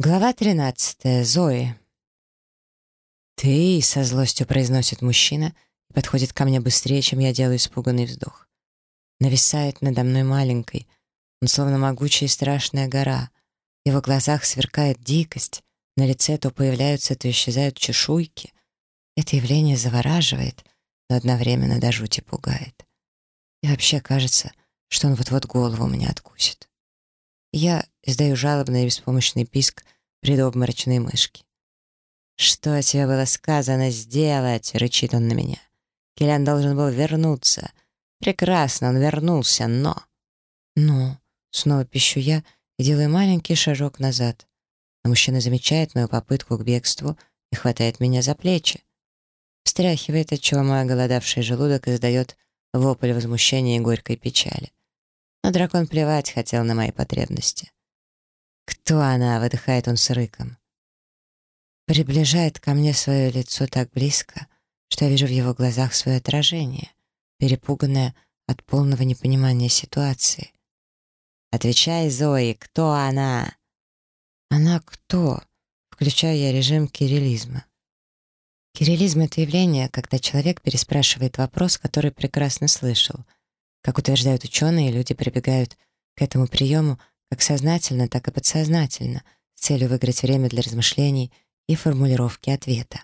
Глава 13. Зои. «Ты!» — со злостью произносит мужчина и подходит ко мне быстрее, чем я делаю испуганный вздох. Нависает надо мной маленькой. Он словно могучая и страшная гора. В его глазах сверкает дикость, на лице то появляются, то исчезают чешуйки. Это явление завораживает, но одновременно до жути пугает. И вообще кажется, что он вот-вот голову меня откусит. Я издаю жалобный и беспомощный писк предобморочной мышки. «Что тебе было сказано сделать?» — рычит он на меня. Киллиан должен был вернуться. Прекрасно, он вернулся, но... «Ну?» — снова пищу я и делаю маленький шажок назад. Но мужчина замечает мою попытку к бегству и хватает меня за плечи. Встряхивает, отчего мой оголодавший желудок издает вопль возмущения и горькой печали. Но дракон плевать хотел на мои потребности. «Кто она?» — выдыхает он с рыком. Приближает ко мне свое лицо так близко, что я вижу в его глазах свое отражение, перепуганное от полного непонимания ситуации. «Отвечай, Зои, кто она?» «Она кто?» — включаю я режим кириллизма. Кириллизм — это явление, когда человек переспрашивает вопрос, который прекрасно слышал. Как утверждают ученые, люди прибегают к этому приему как сознательно, так и подсознательно, с целью выиграть время для размышлений и формулировки ответа.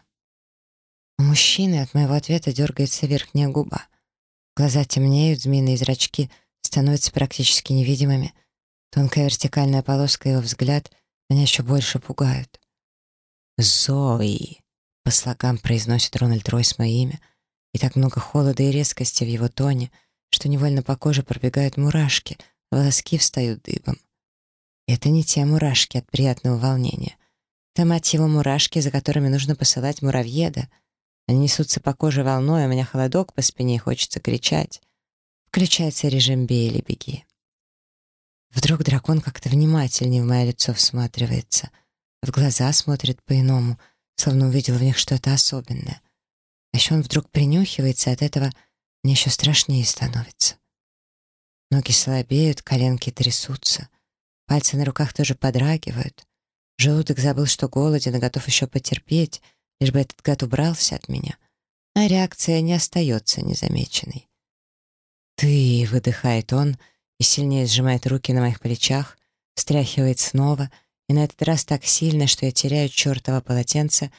У мужчины от моего ответа дергается верхняя губа. Глаза темнеют, змеиные зрачки становятся практически невидимыми. Тонкая вертикальная полоска его взгляд меня еще больше пугают. «Зои!» — по слогам произносит Рональд Ройс мое имя, и так много холода и резкости в его тоне, что невольно по коже пробегают мурашки, волоски встают дыбом. Это не те мурашки от приятного волнения. Это, мать его, мурашки, за которыми нужно посылать муравьеда. Они несутся по коже волной, у меня холодок по спине, и хочется кричать. Включается режим «бей или беги». Вдруг дракон как-то внимательнее в мое лицо всматривается. В глаза смотрит по-иному, словно увидел в них что-то особенное. А еще он вдруг принюхивается, от этого мне еще страшнее становится. Ноги слабеют, коленки трясутся. Пальцы на руках тоже подрагивают. Желудок забыл, что голоден и готов еще потерпеть, лишь бы этот гад убрался от меня. А реакция не остается незамеченной. «Ты!» — выдыхает он и сильнее сжимает руки на моих плечах, встряхивает снова, и на этот раз так сильно, что я теряю чертово полотенце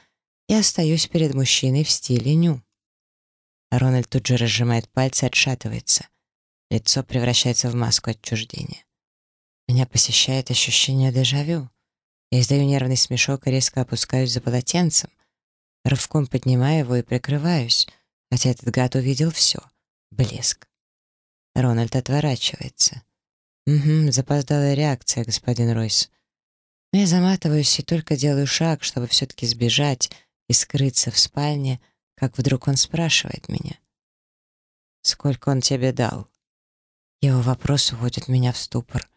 и остаюсь перед мужчиной в стиле ню. Рональд тут же разжимает пальцы, отшатывается. Лицо превращается в маску отчуждения. Меня посещает ощущение дежавю. Я издаю нервный смешок и резко опускаюсь за полотенцем. Рывком поднимаю его и прикрываюсь, хотя этот гад увидел все. Блеск. Рональд отворачивается. «Угу, запоздалая реакция, господин Ройс. Но я заматываюсь и только делаю шаг, чтобы все-таки сбежать и скрыться в спальне, как вдруг он спрашивает меня. «Сколько он тебе дал?» Его вопрос уводит меня в ступор.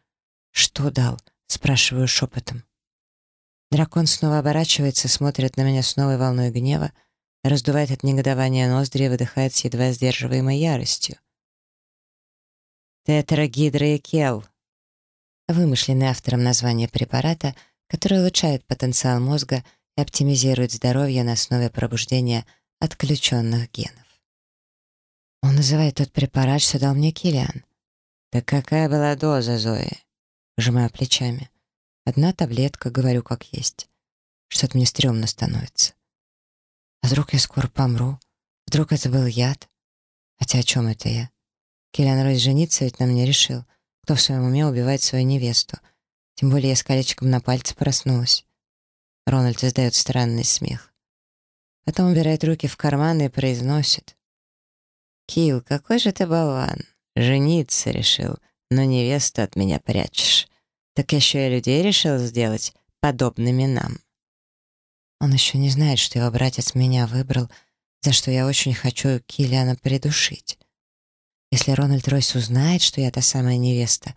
«Что дал?» — спрашиваю шепотом. Дракон снова оборачивается, смотрит на меня с новой волной гнева, раздувает от негодования ноздри и выдыхает с едва сдерживаемой яростью. Тетрагидроекел. Вымышленный автором название препарата, который улучшает потенциал мозга и оптимизирует здоровье на основе пробуждения отключенных генов. Он называет тот препарат, что дал мне Килиан. Так какая была доза, Зои? Пожимаю плечами. Одна таблетка, говорю как есть. Что-то мне стрёмно становится. А вдруг я скоро помру? Вдруг это был яд? Хотя о чем это я? Киллиан Ройс жениться ведь на мне решил. Кто в своем уме убивает свою невесту? Тем более я с колечком на пальце проснулась. Рональд издает странный смех. Потом убирает руки в карманы и произносит. «Килл, какой же ты болван! Жениться решил, но невесту от меня прячешь. Так еще и людей решил сделать подобными нам. Он еще не знает, что его братец меня выбрал, за что я очень хочу Киллиана придушить. Если Рональд Ройс узнает, что я та самая невеста,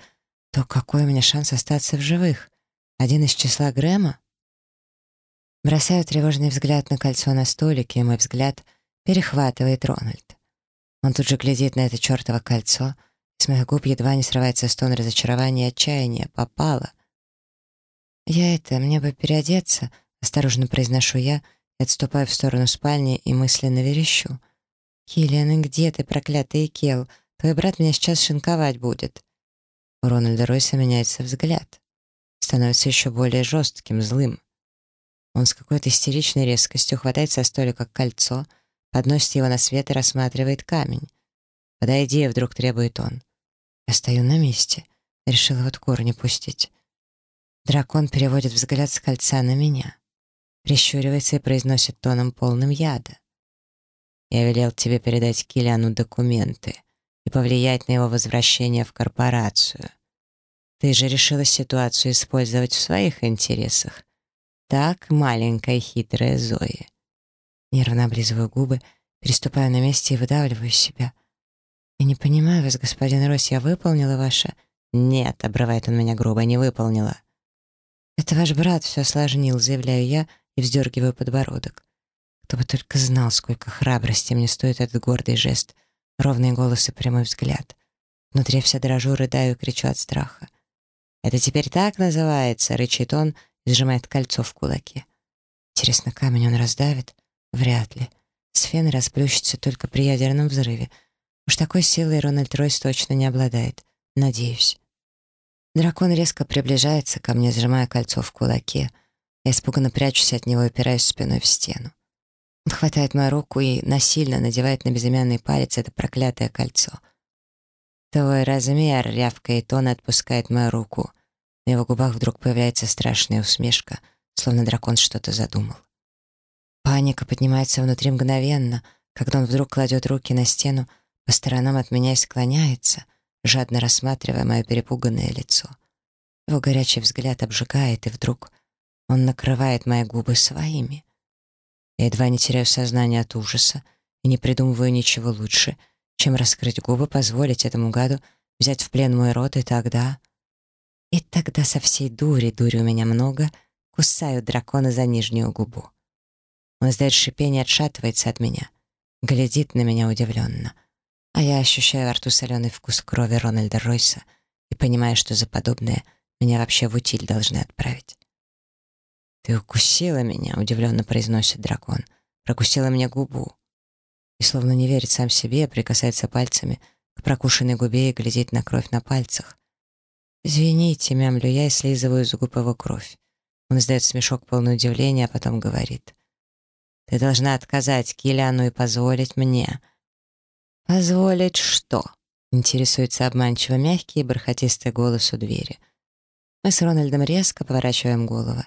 то какой у меня шанс остаться в живых? Один из числа Грэма? Бросаю тревожный взгляд на кольцо на столике, и мой взгляд перехватывает Рональд. Он тут же глядит на это чертово кольцо — с моих губ едва не срывается стон разочарования и отчаяния. Попала. «Я это, мне бы переодеться», — осторожно произношу я, отступаю в сторону спальни и мысленно верещу. «Киллиан, где ты, проклятый Кел? Твой брат меня сейчас шинковать будет». У Рональда Ройса меняется взгляд. Становится еще более жестким, злым. Он с какой-то истеричной резкостью хватает со столика кольцо, подносит его на свет и рассматривает камень. «Подойди», — вдруг требует он. Я стою на месте. Решила вот корни пустить. Дракон переводит взгляд с кольца на меня. Прищуривается и произносит тоном полным яда. «Я велел тебе передать Килиану документы и повлиять на его возвращение в корпорацию. Ты же решила ситуацию использовать в своих интересах. Так, маленькая хитрая Зои». Нервно облизываю губы, переступаю на месте и выдавливаю из себя. «Я не понимаю вас, господин Рось, я выполнила ваше...» «Нет», — обрывает он меня грубо, — «не выполнила». «Это ваш брат все осложнил», — заявляю я и вздергиваю подбородок. Кто бы только знал, сколько храбрости мне стоит этот гордый жест, ровный голос и прямой взгляд. Внутри вся дрожу, рыдаю и кричу от страха. «Это теперь так называется?» — рычит он сжимает кольцо в кулаке. Интересно, камень он раздавит? Вряд ли. Сфен расплющится только при ядерном взрыве. Уж такой силой Рональд Ройс точно не обладает. Надеюсь. Дракон резко приближается ко мне, сжимая кольцо в кулаке. Я испуганно прячусь от него и упираюсь спиной в стену. Он хватает мою руку и насильно надевает на безымянный палец это проклятое кольцо. «Твой размер!» — рявкает он отпускает мою руку. На его губах вдруг появляется страшная усмешка, словно дракон что-то задумал. Паника поднимается внутри мгновенно, когда он вдруг кладет руки на стену, по сторонам от меня и склоняется, жадно рассматривая мое перепуганное лицо. Его горячий взгляд обжигает, и вдруг он накрывает мои губы своими. Я едва не теряю сознание от ужаса и не придумываю ничего лучше, чем раскрыть губы, позволить этому гаду взять в плен мой рот, и тогда... И тогда со всей дури, дури у меня много, кусаю дракона за нижнюю губу. Он издает шипение, отшатывается от меня, глядит на меня удивленно. А я ощущаю во рту соленый вкус крови Рональда Ройса и понимаю, что за подобное меня вообще в утиль должны отправить. «Ты укусила меня», — удивленно произносит дракон. «Прокусила мне губу». И словно не верит сам себе, прикасается пальцами к прокушенной губе и глядит на кровь на пальцах. «Извините, мямлю я и слизываю из губ его кровь». Он издает смешок полный удивления, а потом говорит. «Ты должна отказать Килиану и позволить мне». «Позволить что?» — интересуется обманчиво мягкий и бархатистый голос у двери. Мы с Рональдом резко поворачиваем голову.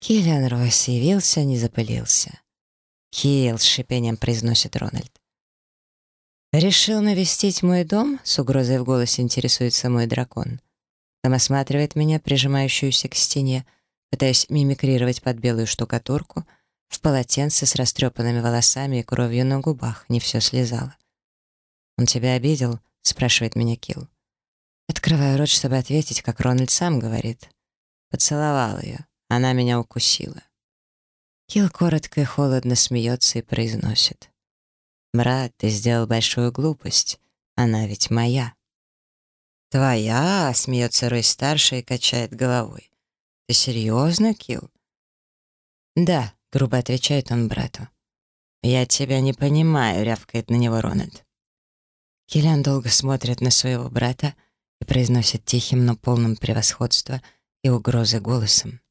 Киллиан Ройс явился, не запылился. «Килл», — с шипением произносит Рональд. «Решил навестить мой дом?» — с угрозой в голосе интересуется мой дракон. Там осматривает меня, прижимающуюся к стене, пытаясь мимикрировать под белую штукатурку, в полотенце с растрепанными волосами и кровью на губах, не все слезало. «Он тебя обидел?» — спрашивает меня Килл. Открываю рот, чтобы ответить, как Рональд сам говорит. Поцеловал ее. Она меня укусила. Килл коротко и холодно смеется и произносит. «Брат, ты сделал большую глупость. Она ведь моя». «Твоя?» — смеется Рой старший и качает головой. «Ты серьезно, Килл?» «Да», — грубо отвечает он брату. «Я тебя не понимаю», — рявкает на него Рональд. Киллиан долго смотрит на своего брата и произносит тихим, но полным превосходства и угрозы голосом.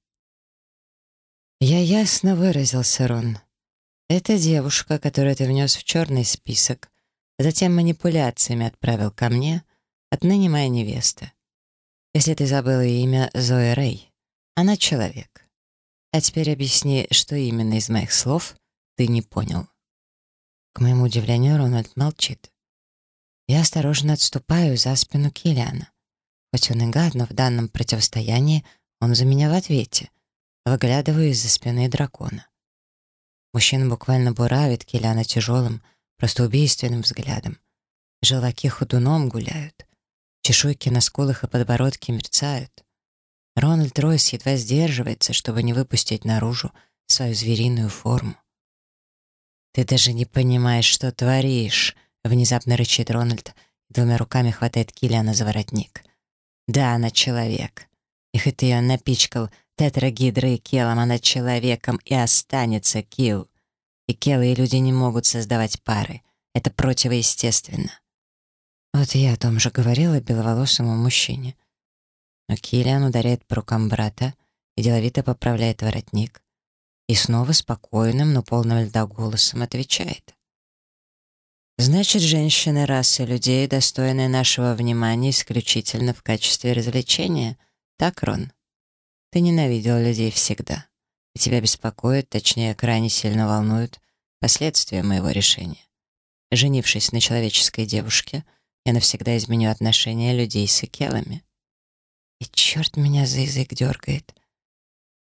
«Я ясно выразился, Рон. Это девушка, которую ты внес в черный список, затем манипуляциями отправил ко мне, отныне моя невеста. Если ты забыла имя Зоя Рэй, она человек. А теперь объясни, что именно из моих слов ты не понял». К моему удивлению, Рональд молчит. Я осторожно отступаю за спину Киллиана. Хоть он и гад, но в данном противостоянии он за меня в ответе — Выглядываю из-за спины дракона. Мужчина буквально буравит Киляна тяжелым, просто убийственным взглядом. Желаки ходуном гуляют. Чешуйки на скулах и подбородке мерцают. Рональд Ройс едва сдерживается, чтобы не выпустить наружу свою звериную форму. «Ты даже не понимаешь, что творишь», — внезапно рычит Рональд, двумя руками хватает Киллиана за воротник. «Да, она человек. И хоть ты ее напичкал тетрагидрой Келом, она человеком и останется Кил. И Келы и люди не могут создавать пары. Это противоестественно. Вот я о том же говорила беловолосому мужчине. Но Киллиан ударяет по рукам брата и деловито поправляет воротник. И снова спокойным, но полным льда голосом отвечает. Значит, женщины расы людей, достойные нашего внимания исключительно в качестве развлечения. Так, Рон? Ты ненавидел людей всегда. И тебя беспокоит, точнее, крайне сильно волнуют последствия моего решения. Женившись на человеческой девушке, я навсегда изменю отношения людей с экелами. И черт меня за язык дергает.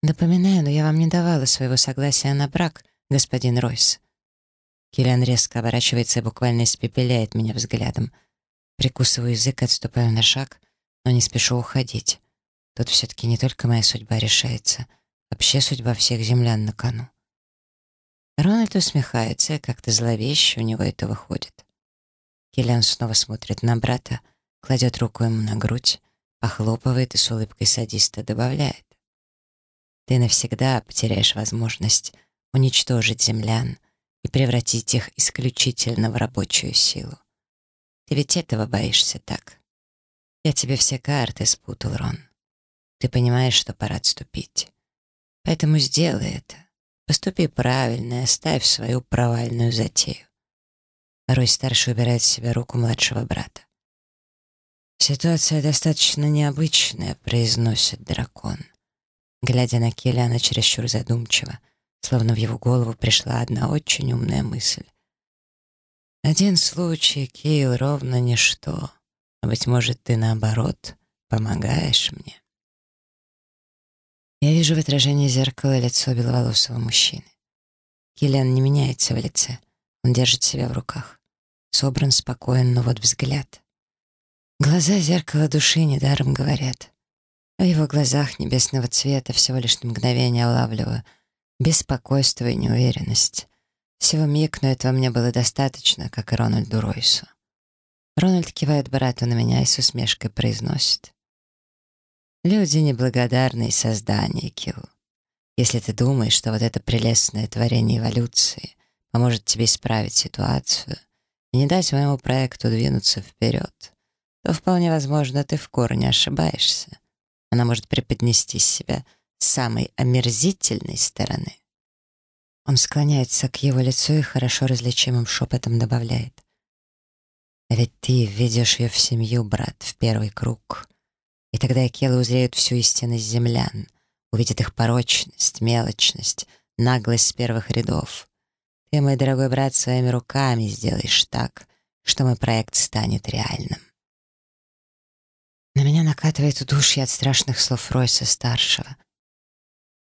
Напоминаю, но я вам не давала своего согласия на брак, господин Ройс. Киллиан резко оборачивается и буквально испепеляет меня взглядом. Прикусываю язык, отступаю на шаг, но не спешу уходить. Тут все-таки не только моя судьба решается, вообще судьба всех землян на кону. Рональд усмехается, как-то зловеще у него это выходит. Киллиан снова смотрит на брата, кладет руку ему на грудь, похлопывает и с улыбкой садиста добавляет. «Ты навсегда потеряешь возможность уничтожить землян, и превратить их исключительно в рабочую силу. Ты ведь этого боишься так? Я тебе все карты спутал, Рон. Ты понимаешь, что пора отступить. Поэтому сделай это. Поступи правильно и оставь свою провальную затею. Рой старший убирает с себя руку младшего брата. «Ситуация достаточно необычная», — произносит дракон. Глядя на Келлиана чересчур задумчиво, словно в его голову пришла одна очень умная мысль. Один случай, Кейл, ровно ничто. А быть может, ты, наоборот, помогаешь мне. Я вижу в отражении зеркала лицо беловолосого мужчины. Киллиан не меняется в лице. Он держит себя в руках. Собран, спокоен, но вот взгляд. Глаза зеркала души недаром говорят. В его глазах небесного цвета всего лишь на мгновение улавливаю — Беспокойство и неуверенность. Всего миг, но этого мне было достаточно, как и Рональду Ройсу. Рональд кивает брату на меня и с усмешкой произносит. «Люди — неблагодарные создания, Килл. Если ты думаешь, что вот это прелестное творение эволюции поможет тебе исправить ситуацию и не дать моему проекту двинуться вперед, то вполне возможно, ты в корне ошибаешься. Она может преподнести себя с самой омерзительной стороны. Он склоняется к его лицу и хорошо различимым шепотом добавляет. «А ведь ты введешь ее в семью, брат, в первый круг. И тогда Акелы узреют всю истинность землян, увидят их порочность, мелочность, наглость с первых рядов. Ты, мой дорогой брат, своими руками сделаешь так, что мой проект станет реальным». На меня накатывает удушье от страшных слов Ройса-старшего —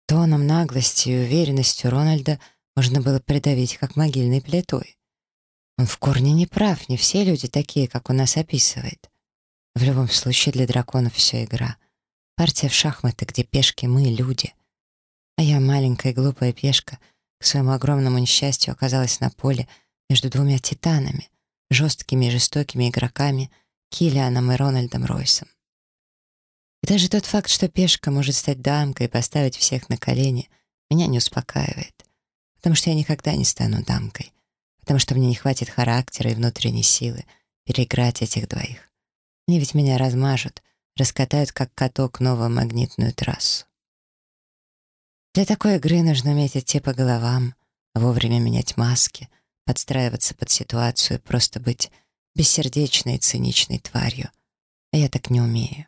Тоном, наглостью и уверенностью Рональда можно было придавить, как могильной плитой. Он в корне не прав, не все люди такие, как он нас описывает. В любом случае для драконов все игра. Партия в шахматы, где пешки мы, люди. А я, маленькая глупая пешка, к своему огромному несчастью оказалась на поле между двумя титанами, жесткими и жестокими игроками Киллианом и Рональдом Ройсом. И даже тот факт, что пешка может стать дамкой и поставить всех на колени, меня не успокаивает. Потому что я никогда не стану дамкой. Потому что мне не хватит характера и внутренней силы переиграть этих двоих. Они ведь меня размажут, раскатают как каток новую магнитную трассу. Для такой игры нужно уметь идти по головам, вовремя менять маски, подстраиваться под ситуацию, просто быть бессердечной и циничной тварью. А я так не умею.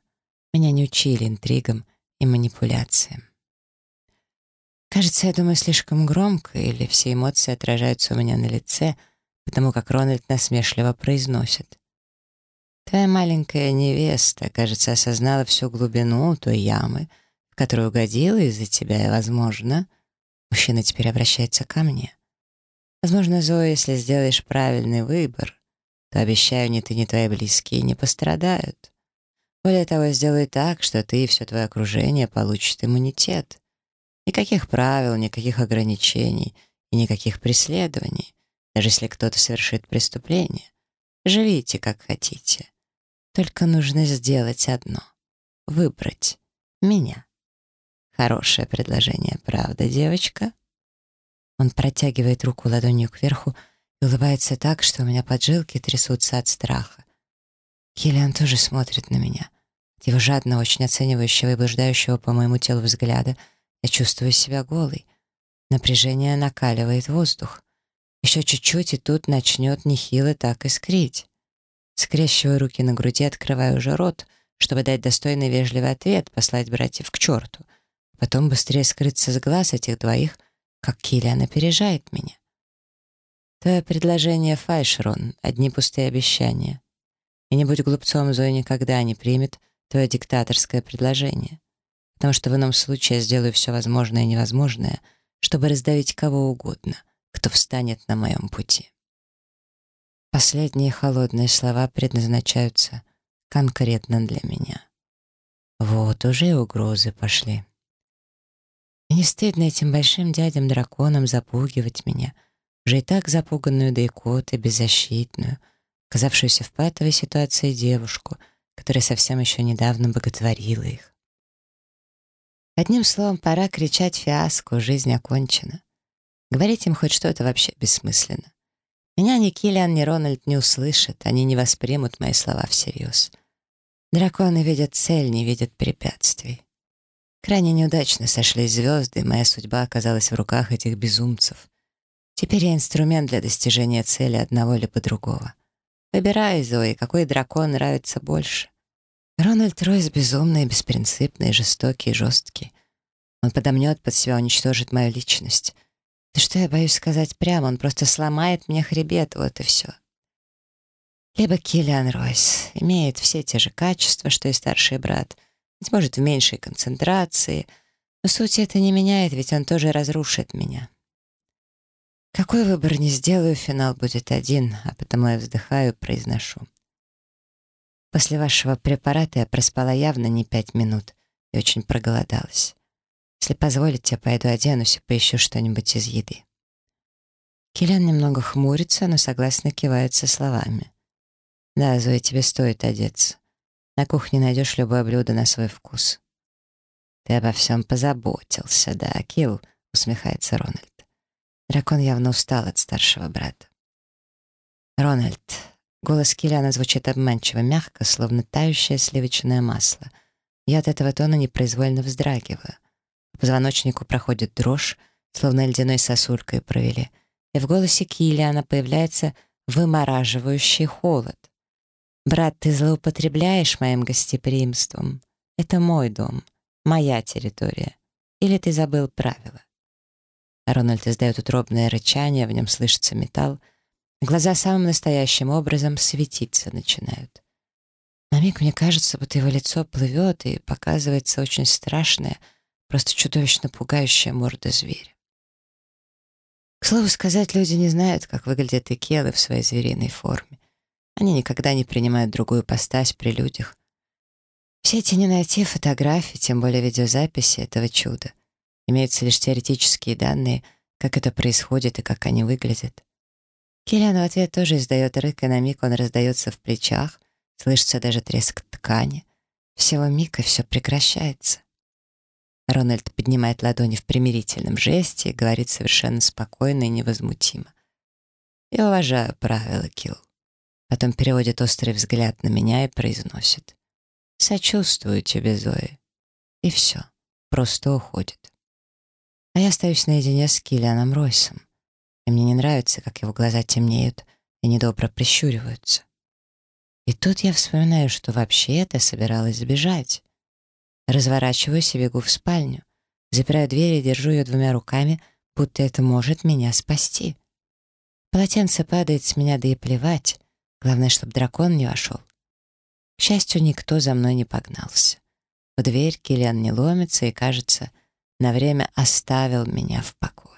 Меня не учили интригам и манипуляциям. Кажется, я думаю слишком громко, или все эмоции отражаются у меня на лице, потому как Рональд насмешливо произносит. Твоя маленькая невеста, кажется, осознала всю глубину той ямы, в которую угодила из-за тебя, и, возможно, мужчина теперь обращается ко мне. Возможно, Зоя, если сделаешь правильный выбор, то, обещаю, ни ты, ни твои близкие не пострадают. Более того, сделай так, что ты и все твое окружение получат иммунитет. Никаких правил, никаких ограничений и никаких преследований, даже если кто-то совершит преступление. Живите, как хотите. Только нужно сделать одно — выбрать меня. Хорошее предложение, правда, девочка?» Он протягивает руку ладонью кверху и улыбается так, что у меня поджилки трясутся от страха. Киллиан тоже смотрит на меня. От его жадного, очень оценивающего и блуждающего по моему телу взгляда я чувствую себя голой. Напряжение накаливает воздух. Еще чуть-чуть, и тут начнет нехило так искрить. Скрещиваю руки на груди, открываю уже рот, чтобы дать достойный вежливый ответ, послать братьев к черту. Потом быстрее скрыться с глаз этих двоих, как Киллиан опережает меня. Твое предложение фальшь, Рон, одни пустые обещания. И не будь глупцом, Зоя никогда не примет твое диктаторское предложение. Потому что в ином случае я сделаю все возможное и невозможное, чтобы раздавить кого угодно, кто встанет на моем пути. Последние холодные слова предназначаются конкретно для меня. Вот уже и угрозы пошли. Не стыдно этим большим дядям-драконам запугивать меня, уже и так запуганную да икоты, беззащитную, оказавшуюся в патовой ситуации девушку, которая совсем еще недавно боготворила их. Одним словом, пора кричать фиаско, жизнь окончена. Говорить им хоть что-то вообще бессмысленно. Меня ни Киллиан, ни Рональд не услышат, они не воспримут мои слова всерьез. Драконы видят цель, не видят препятствий. Крайне неудачно сошлись звезды, и моя судьба оказалась в руках этих безумцев. Теперь я инструмент для достижения цели одного либо другого. Выбирай, Зои, какой дракон нравится больше. Рональд Ройс безумный, беспринципный, жестокий, жесткий. Он подомнет под себя, уничтожит мою личность. Да что я боюсь сказать прямо, он просто сломает мне хребет, вот и все. Либо Киллиан Ройс имеет все те же качества, что и старший брат, быть может, в меньшей концентрации, но суть это не меняет, ведь он тоже разрушит меня. Какой выбор не сделаю, финал будет один, а потому я вздыхаю и произношу. После вашего препарата я проспала явно не пять минут и очень проголодалась. Если позволите, я пойду оденусь и поищу что-нибудь из еды. Киллиан немного хмурится, но согласно кивает со словами. «Да, Зоя, тебе стоит одеться. На кухне найдешь любое блюдо на свой вкус». «Ты обо всем позаботился, да, Килл?» — усмехается Рональд. Дракон явно устал от старшего брата. «Рональд». Голос Киллиана звучит обманчиво мягко, словно тающее сливочное масло. Я от этого тона непроизвольно вздрагиваю. По позвоночнику проходит дрожь, словно ледяной сосулькой провели, и в голосе Киллиана появляется вымораживающий холод. «Брат, ты злоупотребляешь моим гостеприимством. Это мой дом, моя территория. Или ты забыл правила?» Рональд издает утробное рычание, в нем слышится металл. Глаза самым настоящим образом светиться начинают. На миг мне кажется, будто его лицо плывет и показывается очень страшное — Просто чудовищно пугающая морда зверя. К слову сказать, люди не знают, как выглядят икелы в своей звериной форме. Они никогда не принимают другую постась при людях. Все эти не найти фотографии, тем более видеозаписи этого чуда. Имеются лишь теоретические данные, как это происходит и как они выглядят. Киллиан в ответ тоже издает рык, и на миг он раздается в плечах, слышится даже треск ткани. Всего миг, и все прекращается. Рональд поднимает ладони в примирительном жесте и говорит совершенно спокойно и невозмутимо. «Я уважаю правила, Килл». Потом переводит острый взгляд на меня и произносит. «Сочувствую тебе, Зои». И все, просто уходит. А я остаюсь наедине с Киллианом Ройсом. И мне не нравится, как его глаза темнеют и недобро прищуриваются. И тут я вспоминаю, что вообще-то собиралась сбежать. Разворачиваюсь и бегу в спальню. Запираю дверь и держу ее двумя руками, будто это может меня спасти. Полотенце падает с меня, да и плевать. Главное, чтобы дракон не вошел. К счастью, никто за мной не погнался. В дверь Киллиан не ломится и, кажется, на время оставил меня в покое.